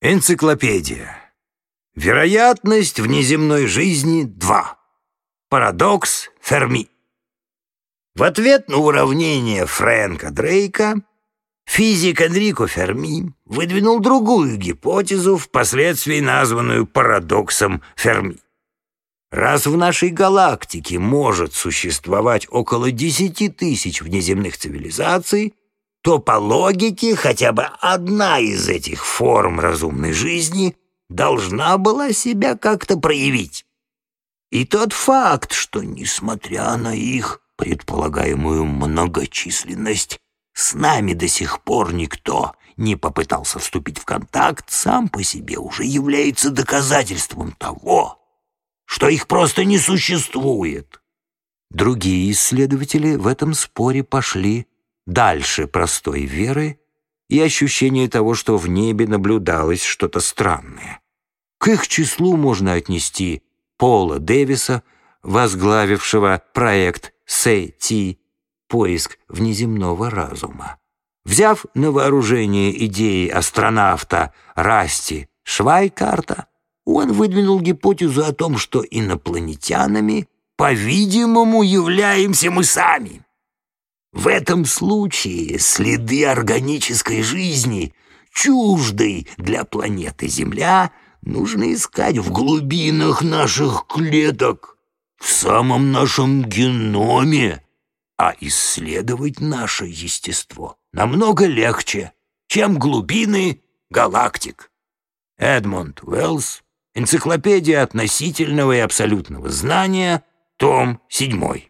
Энциклопедия. Вероятность внеземной жизни 2. Парадокс Ферми. В ответ на уравнение Фрэнка Дрейка физик Энрико Ферми выдвинул другую гипотезу, впоследствии названную парадоксом Ферми. Раз в нашей галактике может существовать около 10 тысяч внеземных цивилизаций, то по логике хотя бы одна из этих форм разумной жизни должна была себя как-то проявить. И тот факт, что, несмотря на их предполагаемую многочисленность, с нами до сих пор никто не попытался вступить в контакт, сам по себе уже является доказательством того, что их просто не существует. Другие исследователи в этом споре пошли дальше простой веры и ощущения того, что в небе наблюдалось что-то странное. К их числу можно отнести Пола Дэвиса, возглавившего проект «Сэй-Ти» «Поиск внеземного разума». Взяв на вооружение идеи астронавта Расти Швайкарта, он выдвинул гипотезу о том, что инопланетянами, по-видимому, являемся мы сами. В этом случае следы органической жизни, чуждой для планеты Земля, нужно искать в глубинах наших клеток, в самом нашем геноме, а исследовать наше естество намного легче, чем глубины галактик. Эдмонд Уэллс, Энциклопедия относительного и абсолютного знания, том 7.